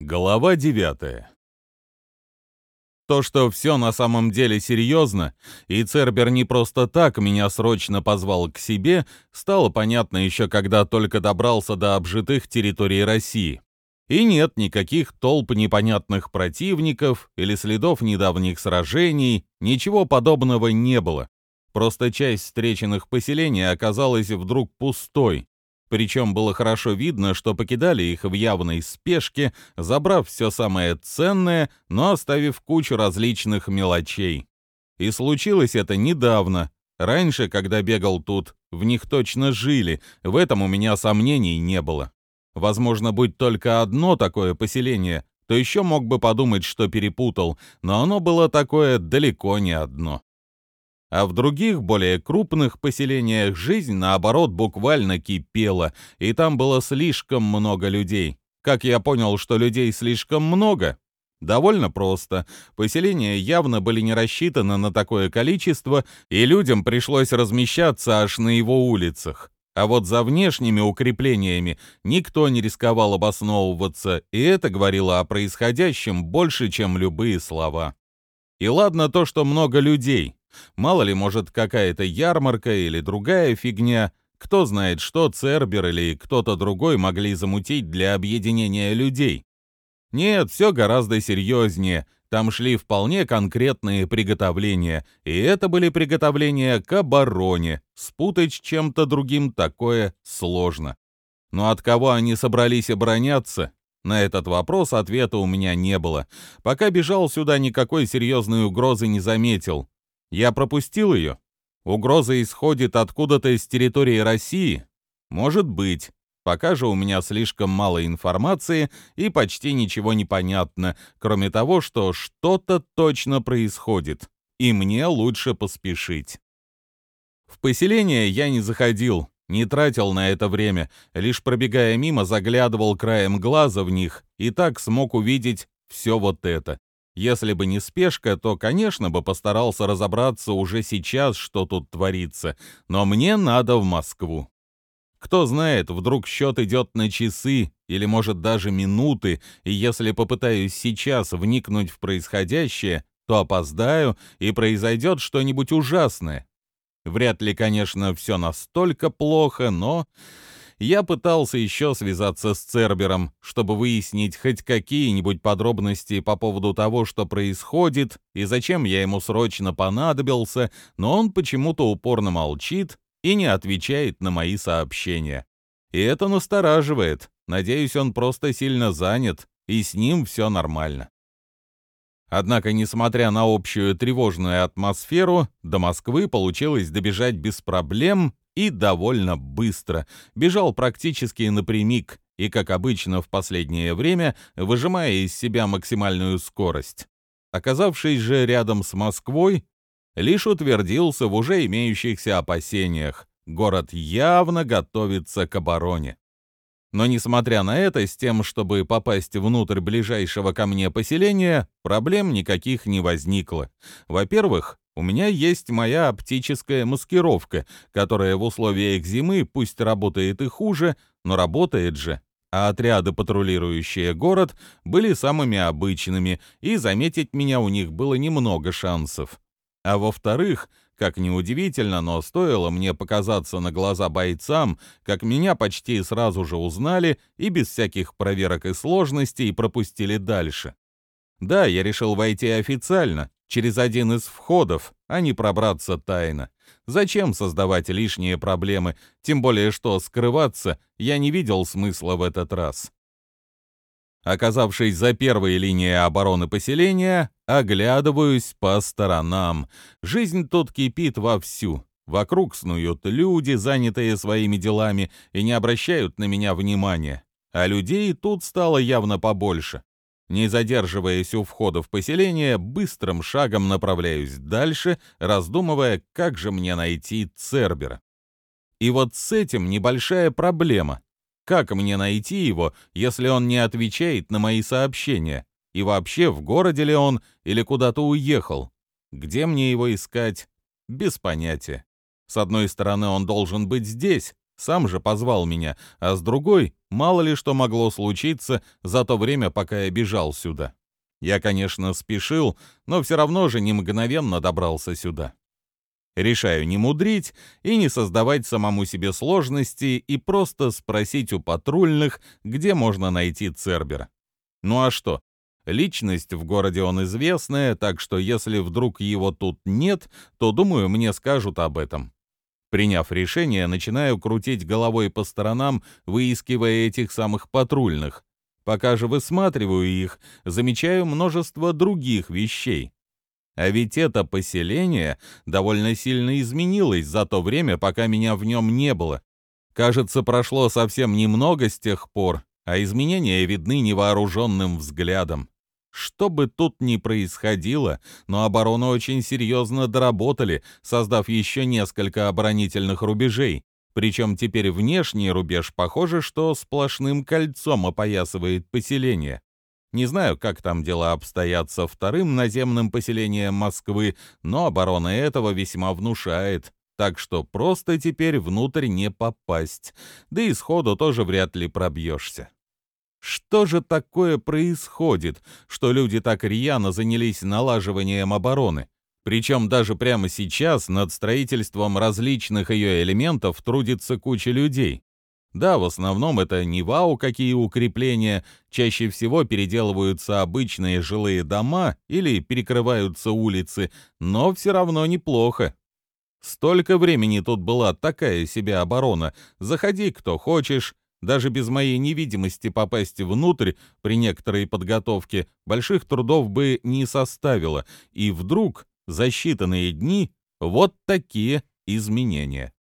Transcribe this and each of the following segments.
Глава 9 То, что все на самом деле серьезно, и Цербер не просто так меня срочно позвал к себе, стало понятно еще когда только добрался до обжитых территорий России. И нет никаких толп непонятных противников или следов недавних сражений, ничего подобного не было. Просто часть встреченных поселений оказалась вдруг пустой, причем было хорошо видно, что покидали их в явной спешке, забрав все самое ценное, но оставив кучу различных мелочей. И случилось это недавно. Раньше, когда бегал тут, в них точно жили, в этом у меня сомнений не было. Возможно, будь только одно такое поселение, то еще мог бы подумать, что перепутал, но оно было такое далеко не одно а в других, более крупных поселениях жизнь, наоборот, буквально кипела, и там было слишком много людей. Как я понял, что людей слишком много? Довольно просто. Поселения явно были не рассчитаны на такое количество, и людям пришлось размещаться аж на его улицах. А вот за внешними укреплениями никто не рисковал обосновываться, и это говорило о происходящем больше, чем любые слова. И ладно то, что много людей. Мало ли, может, какая-то ярмарка или другая фигня. Кто знает, что Цербер или кто-то другой могли замутить для объединения людей. Нет, все гораздо серьезнее. Там шли вполне конкретные приготовления, и это были приготовления к обороне. Спутать с чем-то другим такое сложно. Но от кого они собрались обороняться? На этот вопрос ответа у меня не было. Пока бежал сюда, никакой серьезной угрозы не заметил. Я пропустил ее? Угроза исходит откуда-то из территории России? Может быть. Пока же у меня слишком мало информации и почти ничего не понятно, кроме того, что что-то точно происходит, и мне лучше поспешить. В поселение я не заходил, не тратил на это время, лишь пробегая мимо заглядывал краем глаза в них и так смог увидеть все вот это. Если бы не спешка, то, конечно, бы постарался разобраться уже сейчас, что тут творится, но мне надо в Москву. Кто знает, вдруг счет идет на часы или, может, даже минуты, и если попытаюсь сейчас вникнуть в происходящее, то опоздаю, и произойдет что-нибудь ужасное. Вряд ли, конечно, все настолько плохо, но я пытался еще связаться с Цербером, чтобы выяснить хоть какие-нибудь подробности по поводу того, что происходит и зачем я ему срочно понадобился, но он почему-то упорно молчит и не отвечает на мои сообщения. И это настораживает. Надеюсь, он просто сильно занят, и с ним все нормально. Однако, несмотря на общую тревожную атмосферу, до Москвы получилось добежать без проблем и довольно быстро. Бежал практически напрямик и, как обычно в последнее время, выжимая из себя максимальную скорость. Оказавшись же рядом с Москвой, лишь утвердился в уже имеющихся опасениях. Город явно готовится к обороне. Но несмотря на это, с тем, чтобы попасть внутрь ближайшего ко мне поселения, проблем никаких не возникло. Во-первых, у меня есть моя оптическая маскировка, которая в условиях зимы пусть работает и хуже, но работает же. А отряды, патрулирующие город, были самыми обычными, и заметить меня у них было немного шансов. А во-вторых, как ни удивительно, но стоило мне показаться на глаза бойцам, как меня почти сразу же узнали и без всяких проверок и сложностей пропустили дальше. Да, я решил войти официально, через один из входов, а не пробраться тайно. Зачем создавать лишние проблемы, тем более что скрываться я не видел смысла в этот раз. Оказавшись за первой линией обороны поселения, оглядываюсь по сторонам. Жизнь тут кипит вовсю. Вокруг снуют люди, занятые своими делами, и не обращают на меня внимания. А людей тут стало явно побольше. Не задерживаясь у входа в поселение, быстрым шагом направляюсь дальше, раздумывая, как же мне найти Цербера. И вот с этим небольшая проблема. Как мне найти его, если он не отвечает на мои сообщения? И вообще, в городе ли он или куда-то уехал? Где мне его искать? Без понятия. С одной стороны, он должен быть здесь, Сам же позвал меня, а с другой, мало ли что могло случиться за то время, пока я бежал сюда. Я, конечно, спешил, но все равно же не мгновенно добрался сюда. Решаю не мудрить и не создавать самому себе сложности и просто спросить у патрульных, где можно найти Цербера. Ну а что? Личность в городе он известная, так что если вдруг его тут нет, то, думаю, мне скажут об этом. Приняв решение, начинаю крутить головой по сторонам, выискивая этих самых патрульных. Пока же высматриваю их, замечаю множество других вещей. А ведь это поселение довольно сильно изменилось за то время, пока меня в нем не было. Кажется, прошло совсем немного с тех пор, а изменения видны невооруженным взглядом. Что бы тут ни происходило, но оборону очень серьезно доработали, создав еще несколько оборонительных рубежей. Причем теперь внешний рубеж, похоже, что сплошным кольцом опоясывает поселение. Не знаю, как там дела обстоят со вторым наземным поселением Москвы, но оборона этого весьма внушает. Так что просто теперь внутрь не попасть. Да и сходу тоже вряд ли пробьешься. Что же такое происходит, что люди так рьяно занялись налаживанием обороны? Причем даже прямо сейчас над строительством различных ее элементов трудится куча людей. Да, в основном это не вау какие укрепления, чаще всего переделываются обычные жилые дома или перекрываются улицы, но все равно неплохо. Столько времени тут была такая себе оборона. Заходи, кто хочешь, даже без моей невидимости попасть внутрь при некоторой подготовке больших трудов бы не составило, и вдруг за считанные дни вот такие изменения.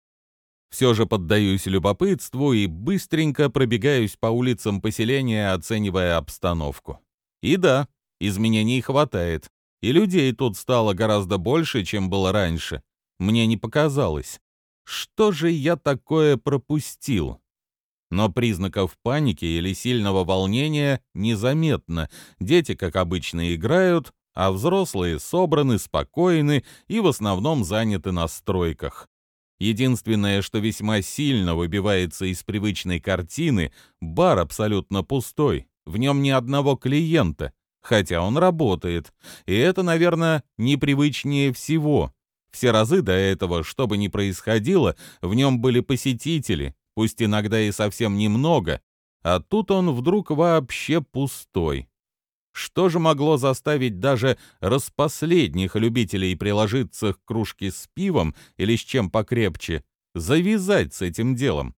Все же поддаюсь любопытству и быстренько пробегаюсь по улицам поселения, оценивая обстановку. И да, изменений хватает, и людей тут стало гораздо больше, чем было раньше. Мне не показалось. Что же я такое пропустил? но признаков паники или сильного волнения незаметно. Дети, как обычно, играют, а взрослые собраны, спокойны и в основном заняты на стройках. Единственное, что весьма сильно выбивается из привычной картины, бар абсолютно пустой, в нем ни одного клиента, хотя он работает. И это, наверное, непривычнее всего. Все разы до этого, что бы ни происходило, в нем были посетители, пусть иногда и совсем немного, а тут он вдруг вообще пустой. Что же могло заставить даже распоследних любителей приложиться к кружке с пивом или с чем покрепче, завязать с этим делом?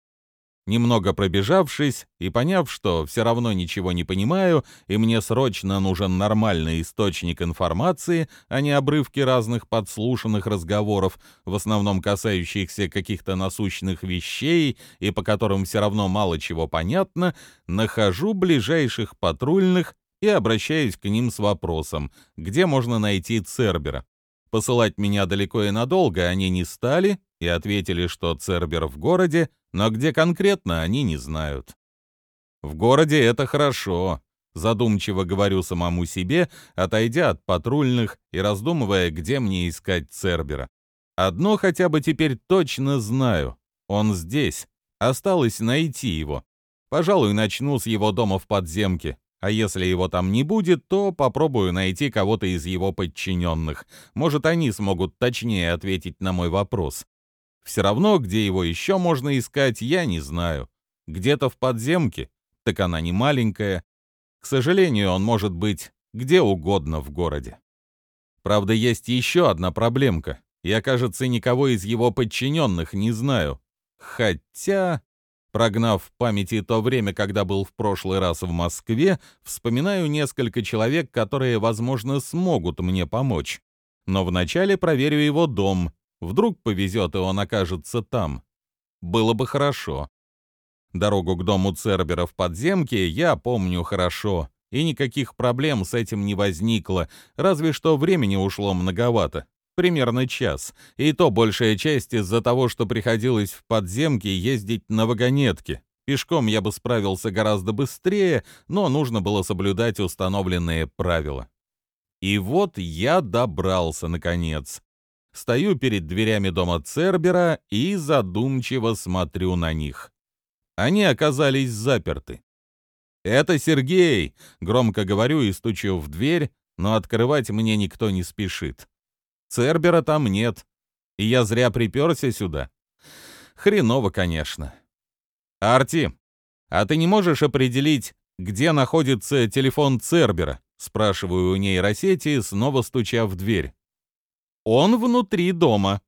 Немного пробежавшись и поняв, что все равно ничего не понимаю, и мне срочно нужен нормальный источник информации, а не обрывки разных подслушанных разговоров, в основном касающихся каких-то насущных вещей и по которым все равно мало чего понятно, нахожу ближайших патрульных и обращаюсь к ним с вопросом, где можно найти Цербера. Посылать меня далеко и надолго они не стали и ответили, что Цербер в городе, но где конкретно они не знают. В городе это хорошо, задумчиво говорю самому себе, отойдя от патрульных и раздумывая, где мне искать Цербера. Одно хотя бы теперь точно знаю. Он здесь. Осталось найти его. Пожалуй, начну с его дома в подземке. А если его там не будет, то попробую найти кого-то из его подчиненных. Может, они смогут точнее ответить на мой вопрос. Все равно, где его еще можно искать, я не знаю. Где-то в подземке, так она не маленькая. К сожалению, он может быть где угодно в городе. Правда, есть еще одна проблемка. Я, кажется, никого из его подчиненных не знаю. Хотя... Прогнав в памяти то время, когда был в прошлый раз в Москве, вспоминаю несколько человек, которые, возможно, смогут мне помочь. Но вначале проверю его дом. Вдруг повезет, и он окажется там. Было бы хорошо. Дорогу к дому Цербера в подземке я помню хорошо, и никаких проблем с этим не возникло, разве что времени ушло многовато примерно час, и то большая часть из-за того, что приходилось в подземке ездить на вагонетке. Пешком я бы справился гораздо быстрее, но нужно было соблюдать установленные правила. И вот я добрался, наконец. стою перед дверями дома Цербера и задумчиво смотрю на них. Они оказались заперты. «Это Сергей!» — громко говорю и стучу в дверь, но открывать мне никто не спешит. Цербера там нет, и я зря приперся сюда. Хреново, конечно. «Арти, а ты не можешь определить, где находится телефон Цербера?» — спрашиваю у нейросети, снова стуча в дверь. «Он внутри дома».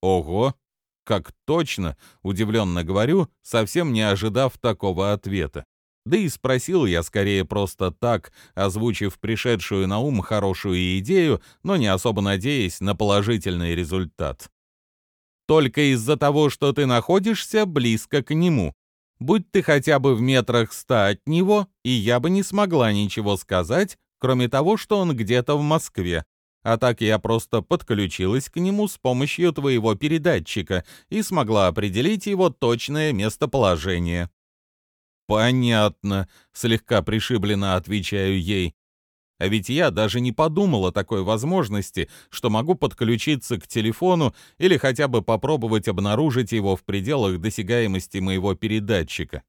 «Ого, как точно!» — удивленно говорю, совсем не ожидав такого ответа. Да и спросил я скорее просто так, озвучив пришедшую на ум хорошую идею, но не особо надеясь на положительный результат. «Только из-за того, что ты находишься близко к нему», Будь ты хотя бы в метрах ста от него, и я бы не смогла ничего сказать, кроме того, что он где-то в Москве. А так я просто подключилась к нему с помощью твоего передатчика и смогла определить его точное местоположение. «Понятно», — слегка пришибленно отвечаю ей. А ведь я даже не подумал о такой возможности, что могу подключиться к телефону или хотя бы попробовать обнаружить его в пределах досягаемости моего передатчика.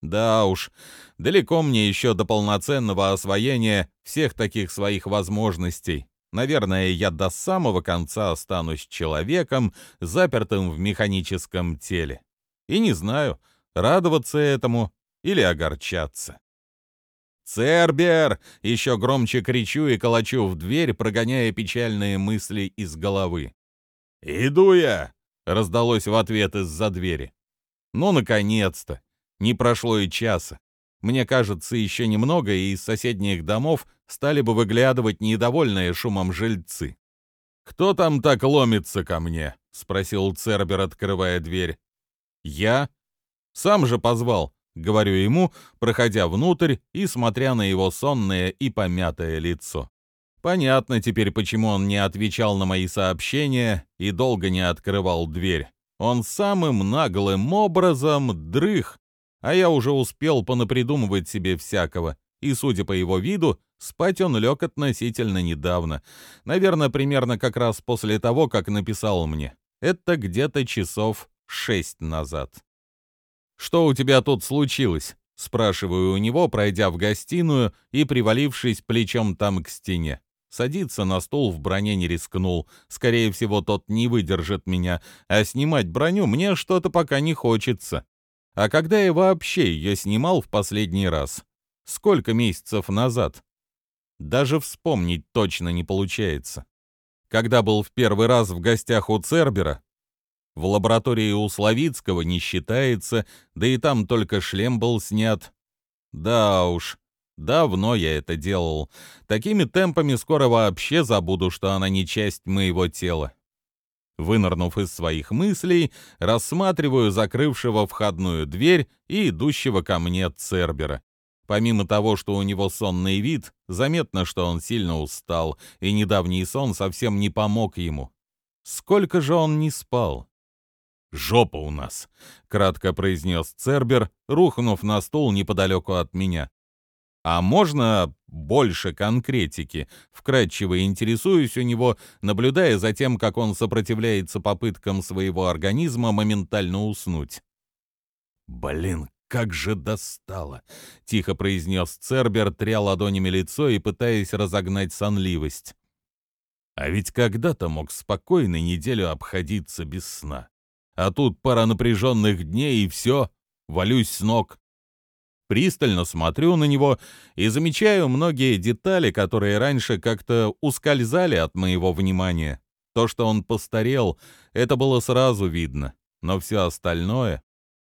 Да уж, далеко мне еще до полноценного освоения всех таких своих возможностей. Наверное, я до самого конца останусь человеком, запертым в механическом теле. И не знаю, радоваться этому или огорчаться. «Цербер!» — еще громче кричу и колочу в дверь, прогоняя печальные мысли из головы. «Иду я!» — раздалось в ответ из-за двери. «Ну, наконец-то! Не прошло и часа. Мне кажется, еще немного, и из соседних домов стали бы выглядывать недовольные шумом жильцы. «Кто там так ломится ко мне?» — спросил Цербер, открывая дверь. «Я? Сам же позвал говорю ему, проходя внутрь и смотря на его сонное и помятое лицо. Понятно теперь, почему он не отвечал на мои сообщения и долго не открывал дверь. Он самым наглым образом дрых, а я уже успел понапридумывать себе всякого, и, судя по его виду, спать он лег относительно недавно. Наверное, примерно как раз после того, как написал мне. Это где-то часов шесть назад. «Что у тебя тут случилось?» — спрашиваю у него, пройдя в гостиную и привалившись плечом там к стене. Садиться на стул в броне не рискнул. Скорее всего, тот не выдержит меня, а снимать броню мне что-то пока не хочется. А когда я вообще ее снимал в последний раз? Сколько месяцев назад? Даже вспомнить точно не получается. Когда был в первый раз в гостях у Цербера, в лаборатории у Славицкого не считается, да и там только шлем был снят. Да уж, давно я это делал. Такими темпами скоро вообще забуду, что она не часть моего тела. Вынырнув из своих мыслей, рассматриваю закрывшего входную дверь и идущего ко мне Цербера. Помимо того, что у него сонный вид, заметно, что он сильно устал, и недавний сон совсем не помог ему. Сколько же он не спал? «Жопа у нас», — кратко произнес Цербер, рухнув на стул неподалеку от меня. «А можно больше конкретики?» Вкратчиво интересуюсь у него, наблюдая за тем, как он сопротивляется попыткам своего организма моментально уснуть. «Блин, как же достало!» — тихо произнес Цербер, тря ладонями лицо и пытаясь разогнать сонливость. «А ведь когда-то мог спокойно неделю обходиться без сна а тут пара напряженных дней и все, валюсь с ног. Пристально смотрю на него и замечаю многие детали, которые раньше как-то ускользали от моего внимания. То, что он постарел, это было сразу видно, но все остальное...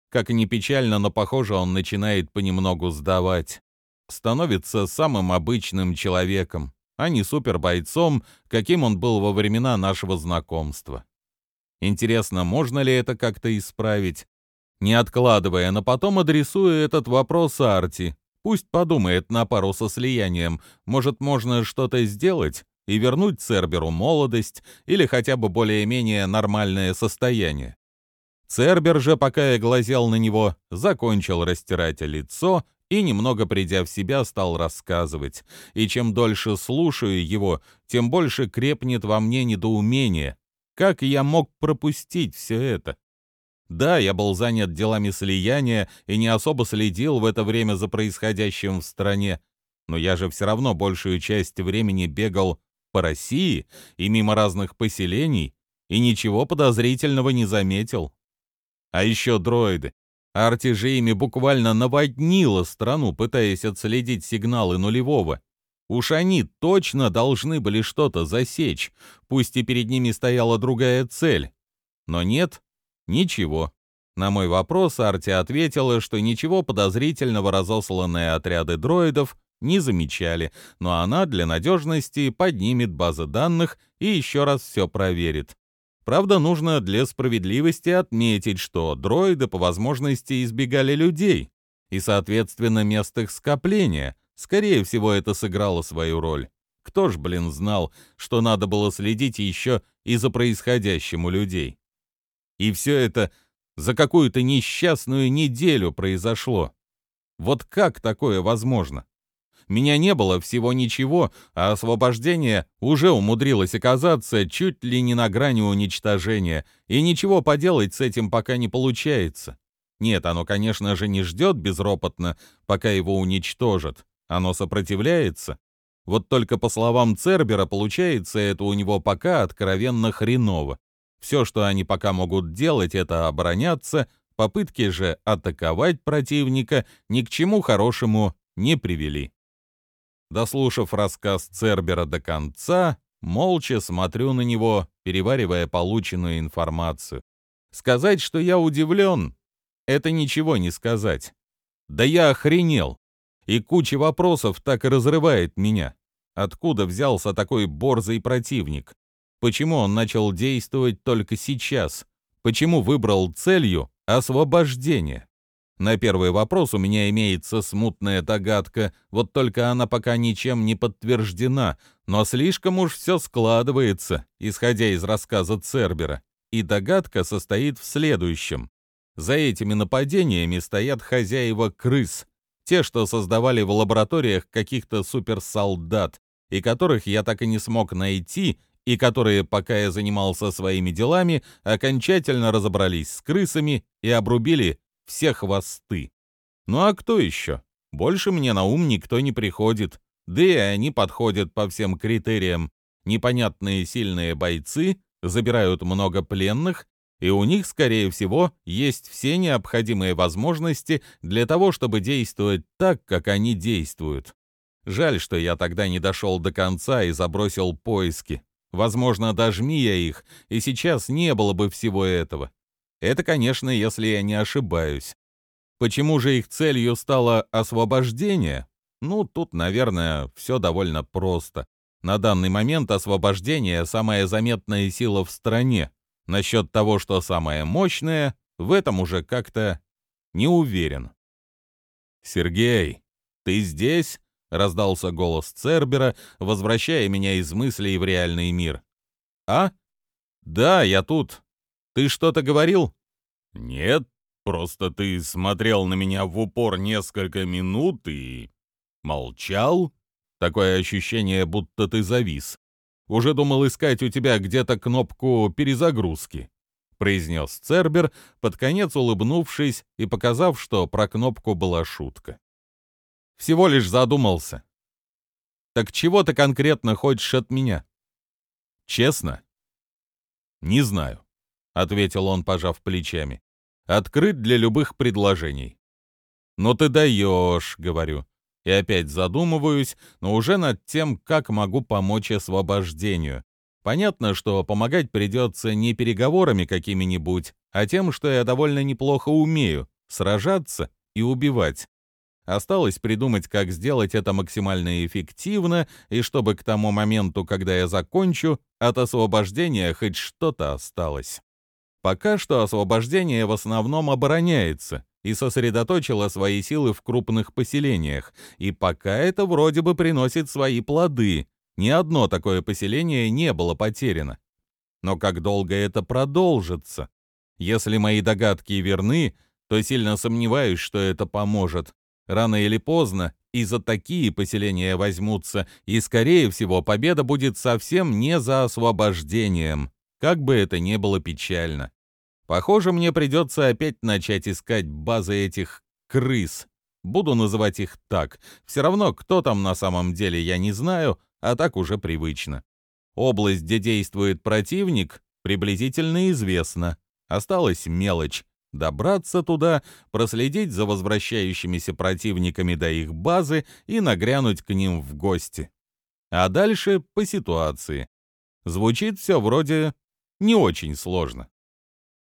Как ни печально, но, похоже, он начинает понемногу сдавать. Становится самым обычным человеком, а не супербойцом, каким он был во времена нашего знакомства. Интересно, можно ли это как-то исправить? Не откладывая, но потом адресую этот вопрос Арти. Пусть подумает на пару со слиянием. Может, можно что-то сделать и вернуть Церберу молодость или хотя бы более-менее нормальное состояние. Цербер же, пока я глазел на него, закончил растирать лицо и, немного придя в себя, стал рассказывать. И чем дольше слушаю его, тем больше крепнет во мне недоумение, Как я мог пропустить все это? Да, я был занят делами слияния и не особо следил в это время за происходящим в стране, но я же все равно большую часть времени бегал по России и мимо разных поселений, и ничего подозрительного не заметил. А еще дроиды. Арти же ими буквально наводнила страну, пытаясь отследить сигналы нулевого. Уж они точно должны были что-то засечь, пусть и перед ними стояла другая цель. Но нет, ничего. На мой вопрос Арти ответила, что ничего подозрительного разосланные отряды дроидов не замечали, но она для надежности поднимет базы данных и еще раз все проверит. Правда, нужно для справедливости отметить, что дроиды по возможности избегали людей, и, соответственно, мест их скопления. Скорее всего, это сыграло свою роль. Кто ж, блин, знал, что надо было следить еще и за происходящим у людей? И все это за какую-то несчастную неделю произошло. Вот как такое возможно? Меня не было всего ничего, а освобождение уже умудрилось оказаться чуть ли не на грани уничтожения, и ничего поделать с этим пока не получается. Нет, оно, конечно же, не ждет безропотно, пока его уничтожат. Оно сопротивляется. Вот только по словам Цербера, получается это у него пока откровенно хреново. Все, что они пока могут делать, это обороняться, попытки же атаковать противника ни к чему хорошему не привели. Дослушав рассказ Цербера до конца, молча смотрю на него, переваривая полученную информацию. Сказать, что я удивлен, это ничего не сказать. Да я охренел. И куча вопросов так и разрывает меня. Откуда взялся такой борзый противник? Почему он начал действовать только сейчас? Почему выбрал целью освобождение? На первый вопрос у меня имеется смутная догадка, вот только она пока ничем не подтверждена, но слишком уж все складывается, исходя из рассказа Цербера. И догадка состоит в следующем. За этими нападениями стоят хозяева крыс, те, что создавали в лабораториях каких-то суперсолдат, и которых я так и не смог найти, и которые, пока я занимался своими делами, окончательно разобрались с крысами и обрубили все хвосты. Ну а кто еще? Больше мне на ум никто не приходит, да и они подходят по всем критериям. Непонятные сильные бойцы забирают много пленных, и у них, скорее всего, есть все необходимые возможности для того, чтобы действовать так, как они действуют. Жаль, что я тогда не дошел до конца и забросил поиски. Возможно, дожми я их, и сейчас не было бы всего этого. Это, конечно, если я не ошибаюсь. Почему же их целью стало освобождение? Ну, тут, наверное, все довольно просто. На данный момент освобождение — самая заметная сила в стране. Насчет того, что самая мощная, в этом уже как-то не уверен. «Сергей, ты здесь?» — раздался голос Цербера, возвращая меня из мыслей в реальный мир. «А? Да, я тут. Ты что-то говорил?» «Нет, просто ты смотрел на меня в упор несколько минут и... молчал. Такое ощущение, будто ты завис. Уже думал искать у тебя где-то кнопку перезагрузки», — произнес Цербер, под конец улыбнувшись и показав, что про кнопку была шутка. «Всего лишь задумался. Так чего ты конкретно хочешь от меня?» «Честно?» «Не знаю ответил он, пожав плечами. Открыт для любых предложений. «Ну ты даешь», — говорю. И опять задумываюсь, но уже над тем, как могу помочь освобождению. Понятно, что помогать придется не переговорами какими-нибудь, а тем, что я довольно неплохо умею — сражаться и убивать. Осталось придумать, как сделать это максимально эффективно, и чтобы к тому моменту, когда я закончу, от освобождения хоть что-то осталось. Пока что освобождение в основном обороняется и сосредоточило свои силы в крупных поселениях, и пока это вроде бы приносит свои плоды. Ни одно такое поселение не было потеряно. Но как долго это продолжится? Если мои догадки верны, то сильно сомневаюсь, что это поможет. Рано или поздно и за такие поселения возьмутся, и, скорее всего, победа будет совсем не за освобождением, как бы это ни было печально. Похоже, мне придется опять начать искать базы этих крыс. Буду называть их так. Все равно, кто там на самом деле, я не знаю, а так уже привычно. Область, где действует противник, приблизительно известна. Осталась мелочь — добраться туда, проследить за возвращающимися противниками до их базы и нагрянуть к ним в гости. А дальше по ситуации. Звучит все вроде не очень сложно.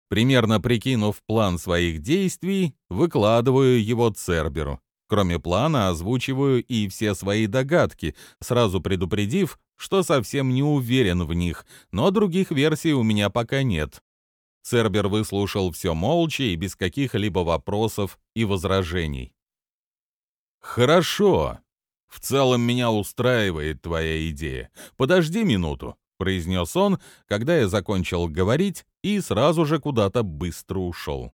Примерно прикинув план своих действий, выкладываю его Церберу. Кроме плана, озвучиваю и все свои догадки, сразу предупредив, что совсем не уверен в них, но других версий у меня пока нет. Цербер выслушал все молча и без каких-либо вопросов и возражений. «Хорошо. В целом меня устраивает твоя идея. Подожди минуту», — произнес он, когда я закончил говорить и сразу же куда-то быстро ушел.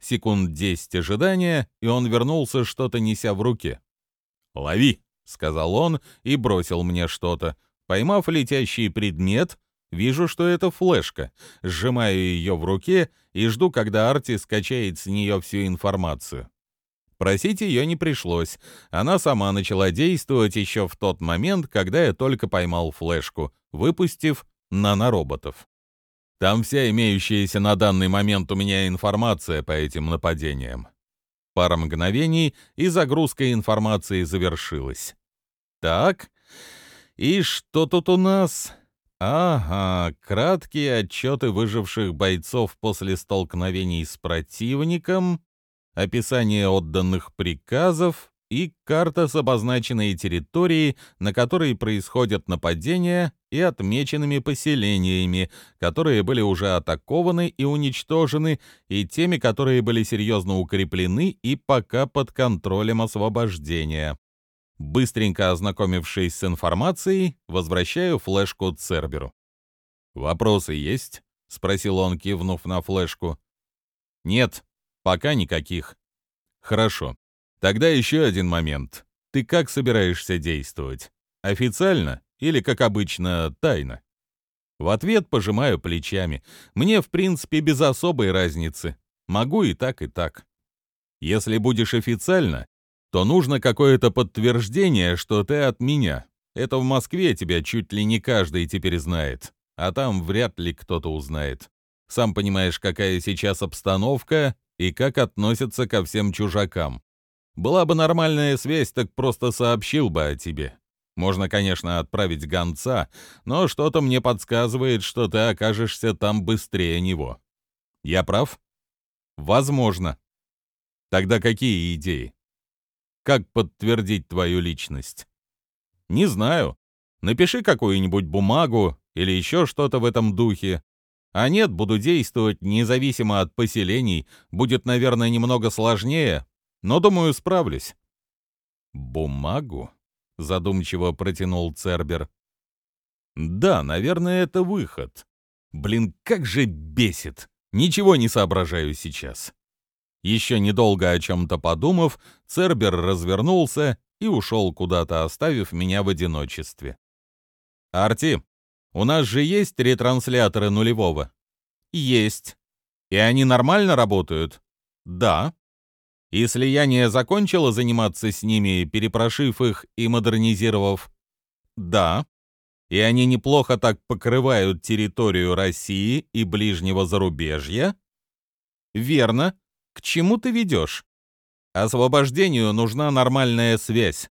Секунд десять ожидания, и он вернулся, что-то неся в руке. «Лови», — сказал он и бросил мне что-то. Поймав летящий предмет, вижу, что это флешка. Сжимаю ее в руке и жду, когда Арти скачает с нее всю информацию. Просить ее не пришлось. Она сама начала действовать еще в тот момент, когда я только поймал флешку, выпустив нанороботов. Там вся имеющаяся на данный момент у меня информация по этим нападениям. Пара мгновений, и загрузка информации завершилась. Так, и что тут у нас? Ага, краткие отчеты выживших бойцов после столкновений с противником, описание отданных приказов и карта с обозначенной территорией, на которой происходят нападения, и отмеченными поселениями, которые были уже атакованы и уничтожены, и теми, которые были серьезно укреплены и пока под контролем освобождения. Быстренько ознакомившись с информацией, возвращаю флешку Церберу. «Вопросы есть?» — спросил он, кивнув на флешку. «Нет, пока никаких». «Хорошо. Тогда еще один момент. Ты как собираешься действовать? Официально или, как обычно, тайно?» В ответ пожимаю плечами. Мне, в принципе, без особой разницы. Могу и так, и так. Если будешь официально, то нужно какое-то подтверждение, что ты от меня. Это в Москве тебя чуть ли не каждый теперь знает, а там вряд ли кто-то узнает. Сам понимаешь, какая сейчас обстановка и как относятся ко всем чужакам. Была бы нормальная связь, так просто сообщил бы о тебе. Можно, конечно, отправить гонца, но что-то мне подсказывает, что ты окажешься там быстрее него. Я прав? Возможно. Тогда какие идеи? Как подтвердить твою личность? Не знаю. Напиши какую-нибудь бумагу или еще что-то в этом духе. А нет, буду действовать независимо от поселений. Будет, наверное, немного сложнее, но, думаю, справлюсь. Бумагу? Задумчиво протянул Цербер. Да, наверное, это выход. Блин, как же бесит. Ничего не соображаю сейчас. Еще недолго о чем-то подумав, Цербер развернулся и ушел куда-то, оставив меня в одиночестве. «Арти, у нас же есть ретрансляторы нулевого?» «Есть. И они нормально работают?» «Да». «И слияние закончило заниматься с ними, перепрошив их и модернизировав?» «Да». «И они неплохо так покрывают территорию России и ближнего зарубежья?» «Верно. К чему ты ведешь? Освобождению нужна нормальная связь.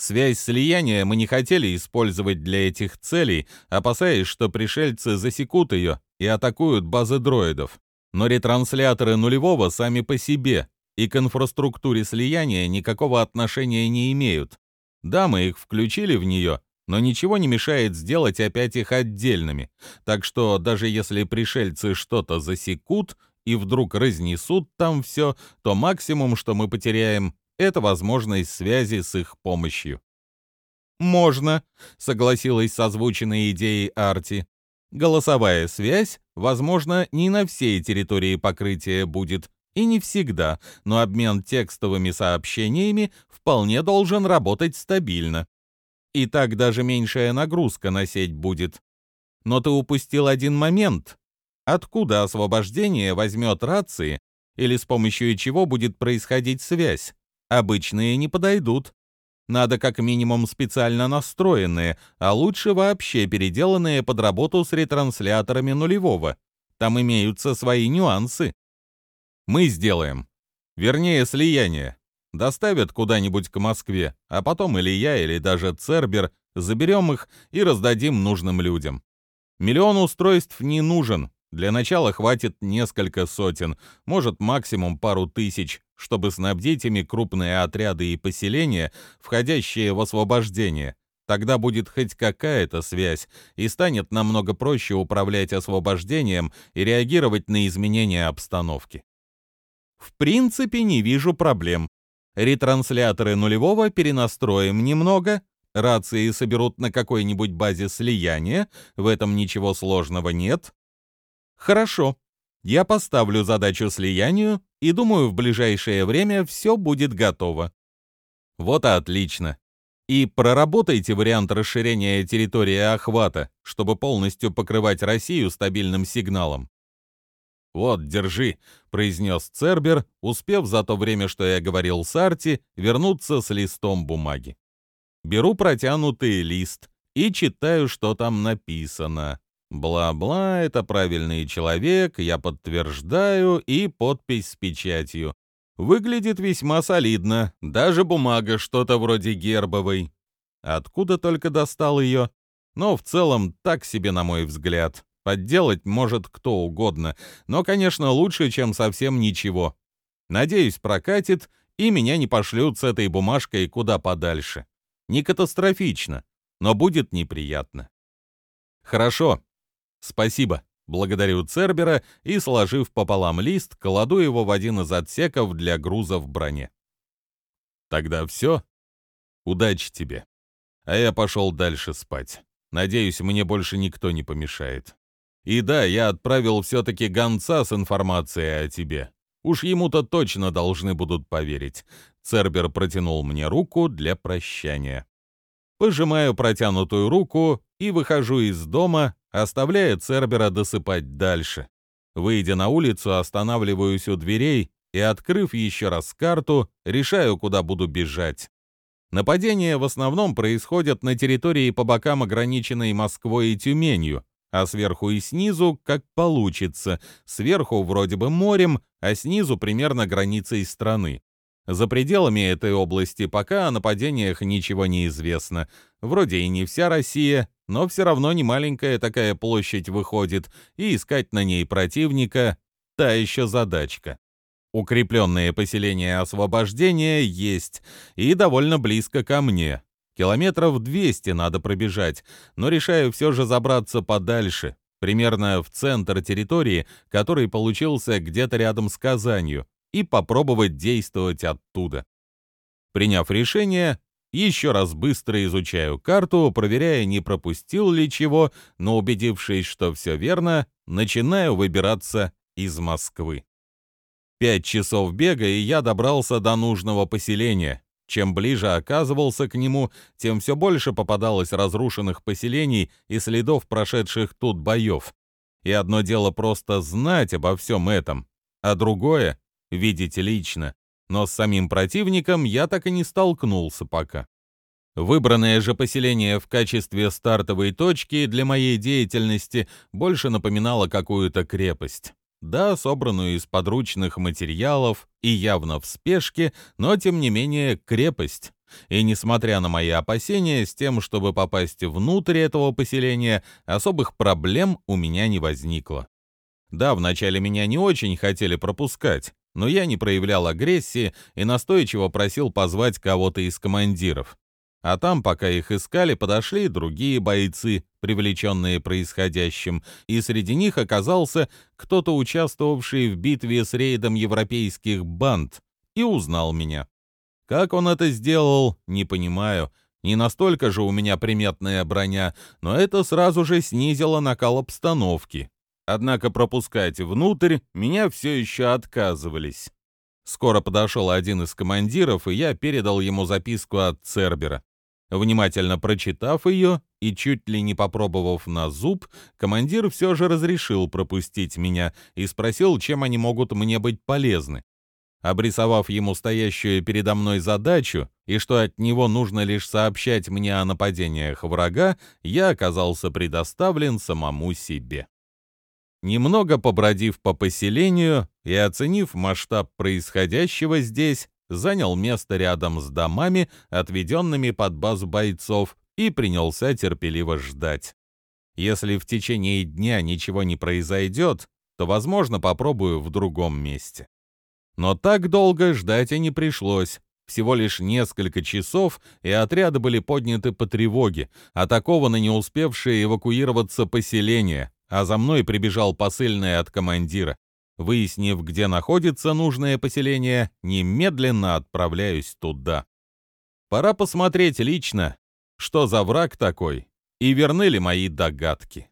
Связь слияния мы не хотели использовать для этих целей, опасаясь, что пришельцы засекут ее и атакуют базы дроидов. Но ретрансляторы нулевого сами по себе и к инфраструктуре слияния никакого отношения не имеют. Да, мы их включили в нее, но ничего не мешает сделать опять их отдельными. Так что даже если пришельцы что-то засекут, и вдруг разнесут там все, то максимум, что мы потеряем, это возможность связи с их помощью. «Можно», — согласилась с озвученной идеей Арти. «Голосовая связь, возможно, не на всей территории покрытия будет, и не всегда, но обмен текстовыми сообщениями вполне должен работать стабильно. И так даже меньшая нагрузка на сеть будет. Но ты упустил один момент. Откуда освобождение возьмет рации или с помощью чего будет происходить связь? Обычные не подойдут. Надо как минимум специально настроенные, а лучше вообще переделанные под работу с ретрансляторами нулевого. Там имеются свои нюансы. Мы сделаем. Вернее, слияние. Доставят куда-нибудь к Москве, а потом или я, или даже Цербер заберем их и раздадим нужным людям. Миллион устройств не нужен. Для начала хватит несколько сотен, может максимум пару тысяч, чтобы снабдить ими крупные отряды и поселения, входящие в освобождение. Тогда будет хоть какая-то связь, и станет намного проще управлять освобождением и реагировать на изменения обстановки. В принципе, не вижу проблем. Ретрансляторы нулевого перенастроим немного, рации соберут на какой-нибудь базе слияния, в этом ничего сложного нет. Хорошо, я поставлю задачу слиянию и думаю, в ближайшее время все будет готово. Вот и отлично. И проработайте вариант расширения территории охвата, чтобы полностью покрывать Россию стабильным сигналом. «Вот, держи», — произнес Цербер, успев за то время, что я говорил с Арти, вернуться с листом бумаги. Беру протянутый лист и читаю, что там написано. Бла-бла, это правильный человек, я подтверждаю, и подпись с печатью. Выглядит весьма солидно, даже бумага что-то вроде гербовой. Откуда только достал ее? Но в целом так себе, на мой взгляд. Подделать может кто угодно, но, конечно, лучше, чем совсем ничего. Надеюсь, прокатит, и меня не пошлют с этой бумажкой куда подальше. Не катастрофично, но будет неприятно. Хорошо, «Спасибо», — благодарю Цербера и, сложив пополам лист, кладу его в один из отсеков для груза в броне. «Тогда все. Удачи тебе. А я пошел дальше спать. Надеюсь, мне больше никто не помешает. И да, я отправил все-таки гонца с информацией о тебе. Уж ему-то точно должны будут поверить». Цербер протянул мне руку для прощания. Пожимаю протянутую руку и выхожу из дома, оставляя Цербера досыпать дальше. Выйдя на улицу, останавливаюсь у дверей и, открыв еще раз карту, решаю, куда буду бежать. Нападения в основном происходят на территории по бокам ограниченной Москвой и Тюменью, а сверху и снизу как получится. Сверху вроде бы морем, а снизу примерно границей страны. За пределами этой области пока о нападениях ничего не известно. Вроде и не вся Россия, но все равно не маленькая такая площадь выходит, и искать на ней противника — та еще задачка. Укрепленные поселения освобождения есть, и довольно близко ко мне. Километров 200 надо пробежать, но решаю все же забраться подальше, примерно в центр территории, который получился где-то рядом с Казанью, и попробовать действовать оттуда. Приняв решение, еще раз быстро изучаю карту, проверяя, не пропустил ли чего, но убедившись, что все верно, начинаю выбираться из Москвы. Пять часов бега, и я добрался до нужного поселения. Чем ближе оказывался к нему, тем все больше попадалось разрушенных поселений и следов прошедших тут боев. И одно дело просто знать обо всем этом, а другое видеть лично, но с самим противником я так и не столкнулся пока. Выбранное же поселение в качестве стартовой точки для моей деятельности больше напоминало какую-то крепость. Да, собранную из подручных материалов и явно в спешке, но тем не менее крепость. И несмотря на мои опасения с тем, чтобы попасть внутрь этого поселения, особых проблем у меня не возникло. Да, вначале меня не очень хотели пропускать, но я не проявлял агрессии и настойчиво просил позвать кого-то из командиров. А там, пока их искали, подошли другие бойцы, привлеченные происходящим, и среди них оказался кто-то, участвовавший в битве с рейдом европейских банд, и узнал меня. Как он это сделал, не понимаю. Не настолько же у меня приметная броня, но это сразу же снизило накал обстановки. Однако пропускать внутрь меня все еще отказывались. Скоро подошел один из командиров, и я передал ему записку от Цербера. Внимательно прочитав ее и чуть ли не попробовав на зуб, командир все же разрешил пропустить меня и спросил, чем они могут мне быть полезны. Обрисовав ему стоящую передо мной задачу и что от него нужно лишь сообщать мне о нападениях врага, я оказался предоставлен самому себе. Немного побродив по поселению и оценив масштаб происходящего здесь, занял место рядом с домами, отведенными под базу бойцов, и принялся терпеливо ждать. Если в течение дня ничего не произойдет, то, возможно, попробую в другом месте. Но так долго ждать и не пришлось. Всего лишь несколько часов, и отряды были подняты по тревоге, атакованы не успевшие эвакуироваться поселения, а за мной прибежал посыльный от командира. Выяснив, где находится нужное поселение, немедленно отправляюсь туда. Пора посмотреть лично, что за враг такой, и верны ли мои догадки.